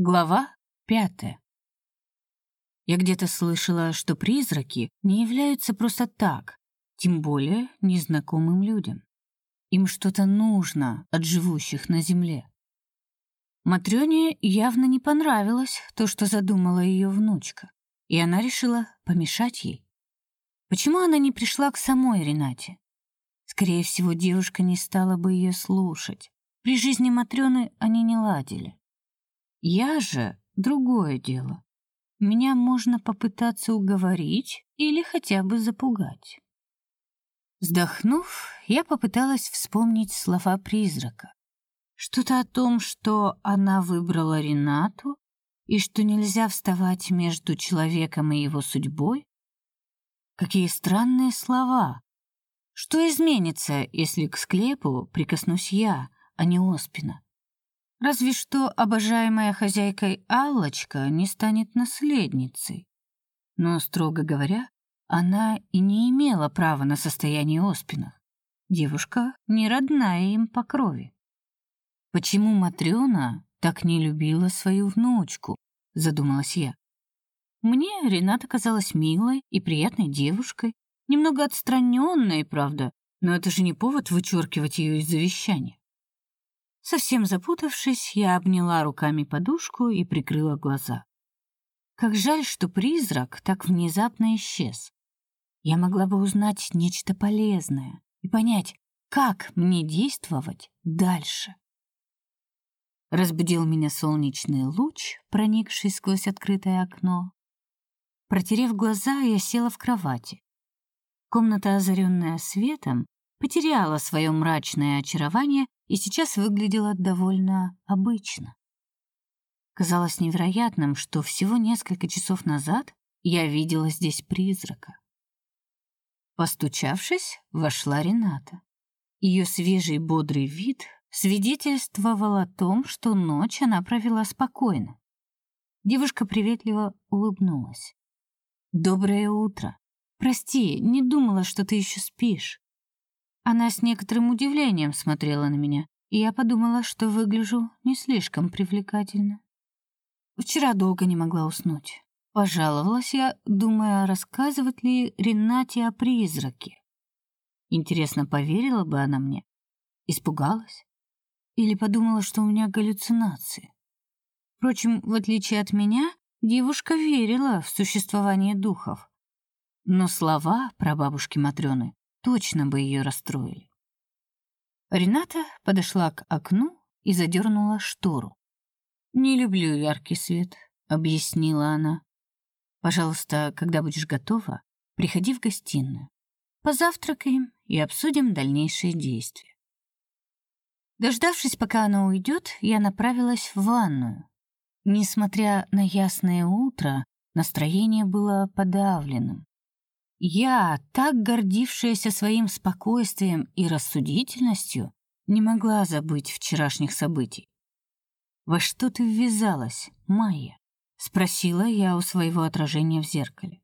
Глава пятая. Я где-то слышала, что призраки не являются просто так, тем более незнакомым людям. Им что-то нужно от живущих на земле. Матрёне явно не понравилось то, что задумала ее внучка, и она решила помешать ей. Почему она не пришла к самой Ренате? Скорее всего, девушка не стала бы ее слушать. При жизни Матрёны они не ладили. Я же другое дело. Меня можно попытаться уговорить или хотя бы запугать. Вздохнув, я попыталась вспомнить слова призрака. Что-то о том, что она выбрала Ренату и что нельзя вставать между человеком и его судьбой. Какие странные слова. Что изменится, если к склепу прикоснусь я, а не Оспина? Разве что обожаемая хозяйкой Аллочка не станет наследницей. Но, строго говоря, она и не имела права на состояние Оспинах. Девушка не родная им по крови. Почему Матрёна так не любила свою внучку, задумалась я. Мне Рената казалась милой и приятной девушкой, немного отстраненной, правда, но это же не повод вычеркивать ее из завещания. Совсем запутавшись, я обняла руками подушку и прикрыла глаза. Как жаль, что призрак так внезапно исчез. Я могла бы узнать нечто полезное и понять, как мне действовать дальше. Разбудил меня солнечный луч, проникший сквозь открытое окно. Протерев глаза, я села в кровати. Комната, озаренная светом, потеряла свое мрачное очарование и сейчас выглядела довольно обычно. Казалось невероятным, что всего несколько часов назад я видела здесь призрака. Постучавшись, вошла Рената. Ее свежий бодрый вид свидетельствовал о том, что ночь она провела спокойно. Девушка приветливо улыбнулась. Доброе утро. Прости, не думала, что ты еще спишь. Она с некоторым удивлением смотрела на меня, и я подумала, что выгляжу не слишком привлекательно. Вчера долго не могла уснуть. Пожаловалась я, думая, рассказывать ли Ренате о призраке. Интересно, поверила бы она мне? Испугалась? Или подумала, что у меня галлюцинации? Впрочем, в отличие от меня, девушка верила в существование духов. Но слова про бабушки Матрёны точно бы ее расстроили. Рената подошла к окну и задернула штору. «Не люблю яркий свет», — объяснила она. «Пожалуйста, когда будешь готова, приходи в гостиную. Позавтракаем и обсудим дальнейшие действия». Дождавшись, пока она уйдет, я направилась в ванную. Несмотря на ясное утро, настроение было подавленным. Я, так гордившаяся своим спокойствием и рассудительностью, не могла забыть вчерашних событий. «Во что ты ввязалась, Майя?» — спросила я у своего отражения в зеркале.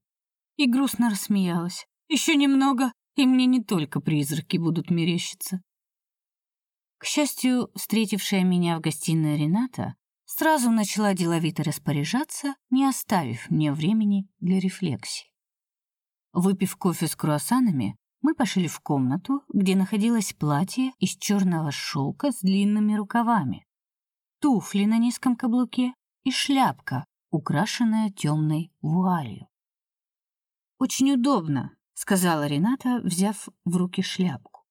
И грустно рассмеялась. «Еще немного, и мне не только призраки будут мерещиться». К счастью, встретившая меня в гостиной Рената сразу начала деловито распоряжаться, не оставив мне времени для рефлексии. Выпив кофе с круассанами, мы пошли в комнату, где находилось платье из черного шелка с длинными рукавами, туфли на низком каблуке и шляпка, украшенная темной вуалью. «Очень удобно», — сказала Рената, взяв в руки шляпку.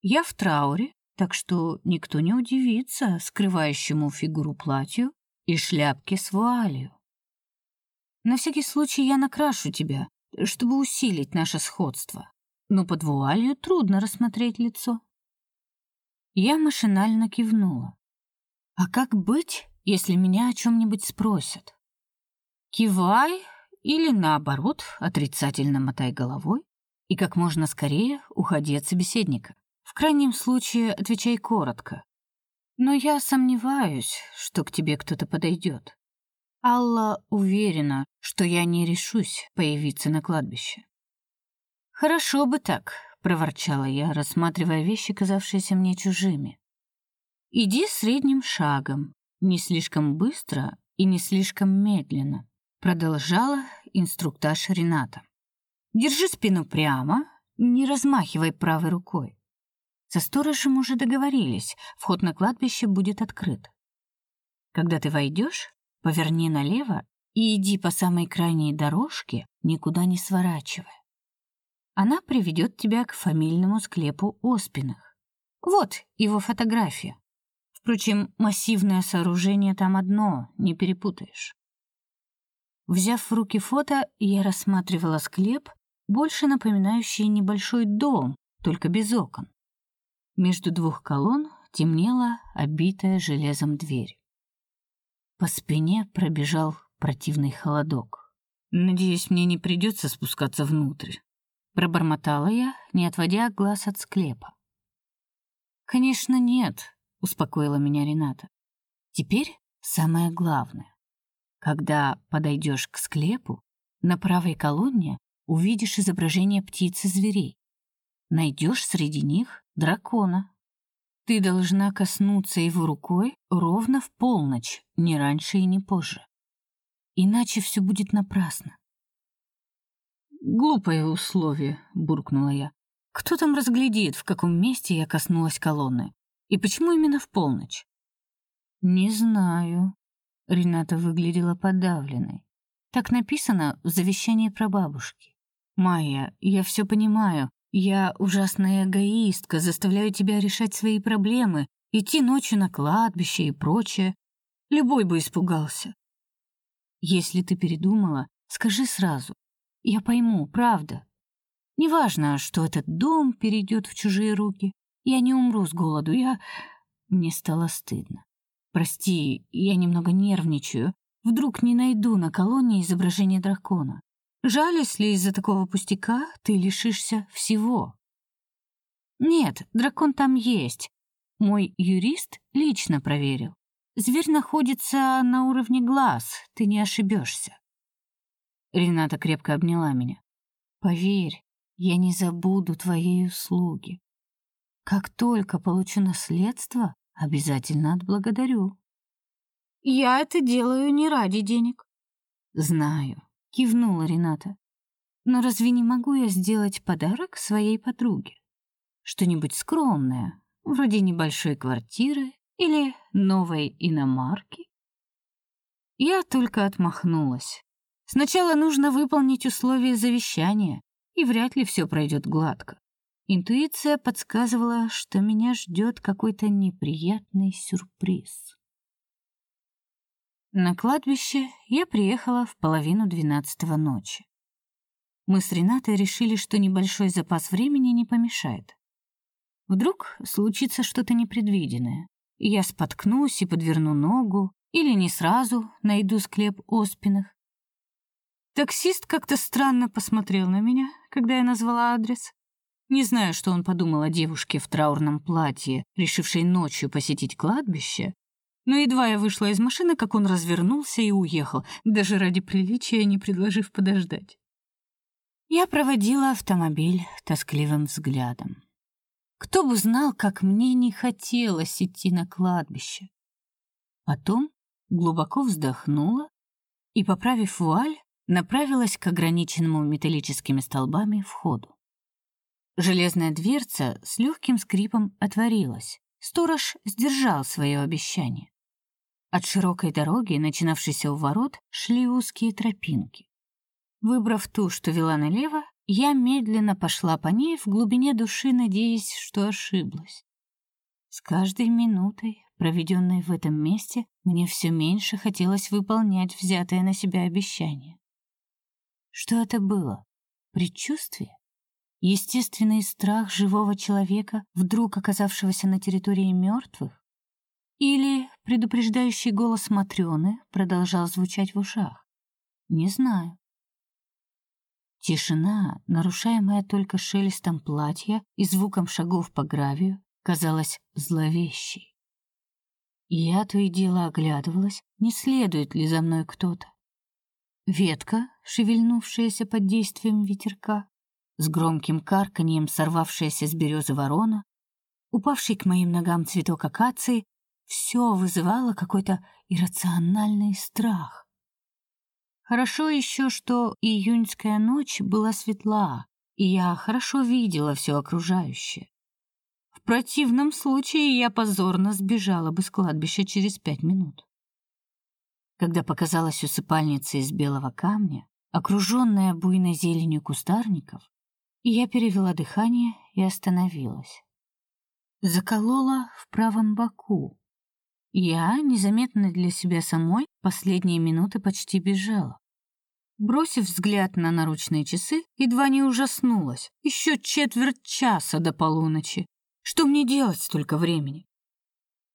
«Я в трауре, так что никто не удивится скрывающему фигуру платью и шляпке с вуалью. На всякий случай я накрашу тебя, чтобы усилить наше сходство. Но под вуалью трудно рассмотреть лицо. Я машинально кивнула. А как быть, если меня о чем нибудь спросят? Кивай или наоборот, отрицательно мотай головой и как можно скорее уходи от собеседника. В крайнем случае, отвечай коротко. Но я сомневаюсь, что к тебе кто-то подойдет. Алла уверена, что я не решусь появиться на кладбище. Хорошо бы так, проворчала я, рассматривая вещи, казавшиеся мне чужими. Иди средним шагом, Не слишком быстро и не слишком медленно, продолжала инструктаж Рената. Держи спину прямо, не размахивай правой рукой. Со сторожем уже договорились, вход на кладбище будет открыт. Когда ты войдешь, поверни налево и иди по самой крайней дорожке, никуда не сворачивая. Она приведет тебя к фамильному склепу Оспиных. Вот его фотография. Впрочем, массивное сооружение там одно, не перепутаешь. Взяв в руки фото, я рассматривала склеп, больше напоминающий небольшой дом, только без окон. Между двух колонн темнела обитая железом дверь. По спине пробежал противный холодок. Надеюсь, мне не придется спускаться внутрь, пробормотала я, не отводя глаз от склепа. Конечно, нет, успокоила меня Рената. Теперь самое главное. Когда подойдешь к склепу, на правой колонне увидишь изображение птиц и зверей. Найдешь среди них дракона. Ты должна коснуться его рукой ровно в полночь, не раньше и не позже. Иначе все будет напрасно. Глупое условие, буркнула я. Кто там разглядит, в каком месте я коснулась колонны? И почему именно в полночь? Не знаю, Рената выглядела подавленной. Так написано в завещании прабабушки. Майя, я все понимаю. Я ужасная эгоистка, заставляю тебя решать свои проблемы, идти ночью на кладбище и прочее. Любой бы испугался. Если ты передумала, скажи сразу. Я пойму, правда. Неважно, что этот дом перейдет в чужие руки. Я не умру с голоду. Я Мне стало стыдно. Прости, я немного нервничаю. Вдруг не найду на колонне изображение дракона. Жаль, если из-за такого пустяка ты лишишься всего. Нет, дракон там есть. Мой юрист лично проверил. Зверь находится на уровне глаз, ты не ошибешься. Рената крепко обняла меня. Поверь, я не забуду твоей услуги. Как только получу наследство, Обязательно отблагодарю. Я это делаю не ради денег. Знаю, кивнула Рената. Но разве не могу я сделать подарок своей подруге? Что-нибудь скромное, вроде небольшой квартиры или новой иномарки? Я только отмахнулась. Сначала нужно выполнить условия завещания, и вряд ли все пройдет гладко. Интуиция подсказывала, что меня ждет какой-то неприятный сюрприз. На кладбище я приехала в половину двенадцатого ночи. Мы с Ренатой решили, что небольшой запас времени не помешает. Вдруг случится что-то непредвиденное, и я споткнусь и подверну ногу, или не сразу найду склеп Оспиных. Таксист как-то странно посмотрел на меня, когда я назвала адрес. Не знаю, что он подумал о девушке в траурном платье, решившей ночью посетить кладбище, но едва я вышла из машины, как он развернулся и уехал, даже ради приличия не предложив подождать. Я проводила автомобиль тоскливым взглядом. Кто бы знал, как мне не хотелось идти на кладбище. Потом глубоко вздохнула и, поправив вуаль, направилась к ограниченному металлическими столбами входу. Железная дверца с легким скрипом отворилась. Сторож сдержал свое обещание. От широкой дороги, начинавшейся у ворот, шли узкие тропинки. Выбрав ту, что вела налево, я медленно пошла по ней в глубине души, надеясь, что ошиблась. С каждой минутой, проведенной в этом месте, мне все меньше хотелось выполнять взятое на себя обещание. Что это было? Предчувствие? естественный страх живого человека, вдруг оказавшегося на территории мертвых? Или предупреждающий голос Матрёны продолжал звучать в ушах? Не знаю. Тишина, нарушаемая только шелестом платья и звуком шагов по гравию, казалась зловещей. Я то и дело оглядывалась, не следует ли за мной кто-то. Ветка, шевельнувшаяся под действием ветерка, с громким карканьем сорвавшаяся с березы ворона, упавший к моим ногам цветок акации — все вызывало какой-то иррациональный страх. Хорошо еще, что июньская ночь была светла, и я хорошо видела все окружающее. В противном случае я позорно сбежала бы с кладбища через пять минут. Когда показалась усыпальница из белого камня, окруженная буйной зеленью кустарников, я перевела дыхание и остановилась. Заколола в правом боку. Я, незаметно для себя самой, последние минуты почти бежала. Бросив взгляд на наручные часы, едва не ужаснулась. Еще четверть часа до полуночи. Что мне делать столько времени?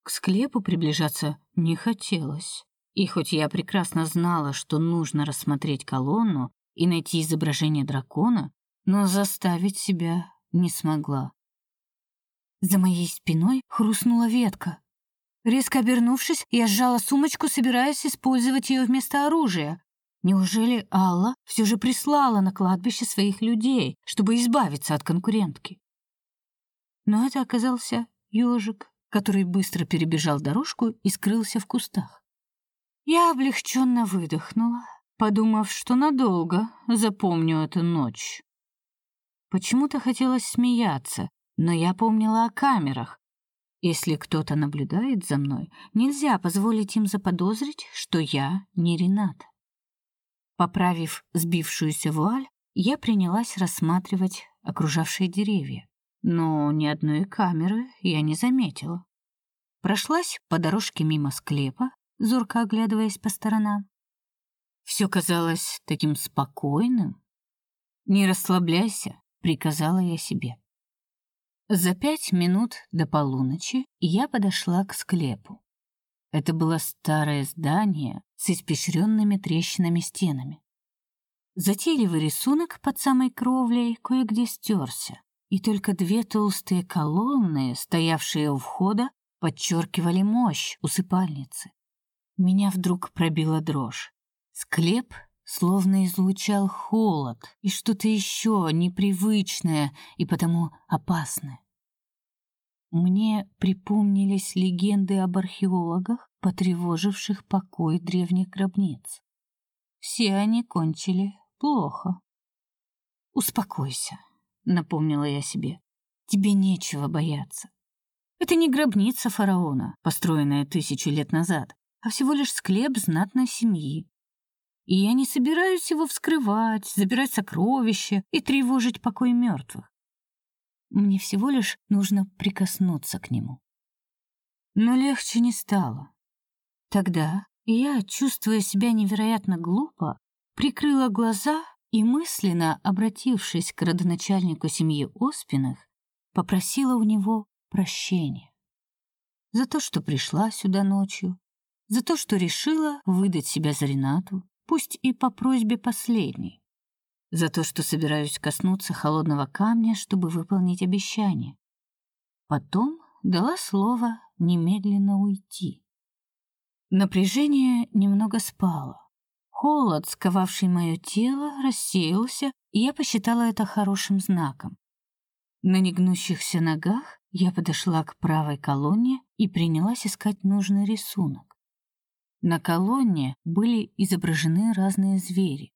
К склепу приближаться не хотелось. И хоть я прекрасно знала, что нужно рассмотреть колонну и найти изображение дракона, но заставить себя не смогла. За моей спиной хрустнула ветка. Резко обернувшись, я сжала сумочку, собираясь использовать ее вместо оружия. Неужели Алла все же прислала на кладбище своих людей, чтобы избавиться от конкурентки? Но это оказался ежик, который быстро перебежал дорожку и скрылся в кустах. Я облегченно выдохнула, подумав, что надолго запомню эту ночь. Почему-то хотелось смеяться, но я помнила о камерах. Если кто-то наблюдает за мной, нельзя позволить им заподозрить, что я не Ренат. Поправив сбившуюся вуаль, я принялась рассматривать окружавшие деревья, но ни одной камеры я не заметила. Прошлась по дорожке мимо склепа, зорко оглядываясь по сторонам. Все казалось таким спокойным. «Не расслабляйся», — приказала я себе. За пять минут до полуночи я подошла к склепу. Это было старое здание с испещренными трещинами стенами. Затейливый рисунок под самой кровлей кое-где стерся, и только две толстые колонны, стоявшие у входа, подчеркивали мощь усыпальницы. Меня вдруг пробила дрожь. Склеп словно излучал холод и что-то еще непривычное и потому опасное. Мне припомнились легенды об археологах, потревоживших покой древних гробниц. Все они кончили плохо. Успокойся, напомнила я себе. Тебе нечего бояться. Это не гробница фараона, построенная тысячу лет назад, а всего лишь склеп знатной семьи. И я не собираюсь его вскрывать, забирать сокровища и тревожить покой мертвых. Мне всего лишь нужно прикоснуться к нему. Но легче не стало. Тогда я, чувствуя себя невероятно глупо, прикрыла глаза и мысленно, обратившись к родоначальнику семьи Оспиных, попросила у него прощения за то, что пришла сюда ночью, за то, что решила выдать себя за Ренату, пусть и по просьбе последней за то, что собираюсь коснуться холодного камня, чтобы выполнить обещание. Потом дала слово немедленно уйти. Напряжение немного спало. Холод, сковавший мое тело, рассеялся, и я посчитала это хорошим знаком. На негнущихся ногах я подошла к правой колонне и принялась искать нужный рисунок. На колонне были изображены разные звери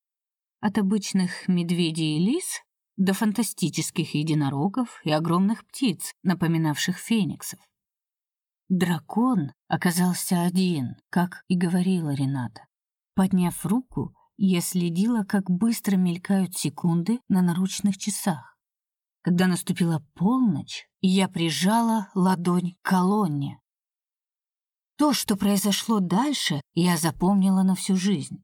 от обычных медведей и лис до фантастических единорогов и огромных птиц, напоминавших фениксов. Дракон оказался один, как и говорила Рената. Подняв руку, я следила, как быстро мелькают секунды на наручных часах. Когда наступила полночь, я прижала ладонь к колонне. То, что произошло дальше, я запомнила на всю жизнь.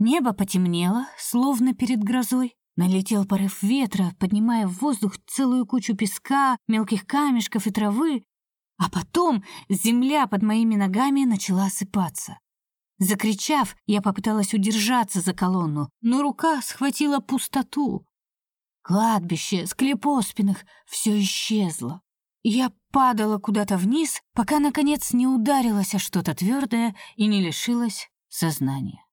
Небо потемнело, словно перед грозой. Налетел порыв ветра, поднимая в воздух целую кучу песка, мелких камешков и травы. А потом земля под моими ногами начала осыпаться. Закричав, я попыталась удержаться за колонну, но рука схватила пустоту. Кладбище, склеп оспенных — все исчезло. Я падала куда-то вниз, пока, наконец, не ударилась о что-то твердое и не лишилась сознания.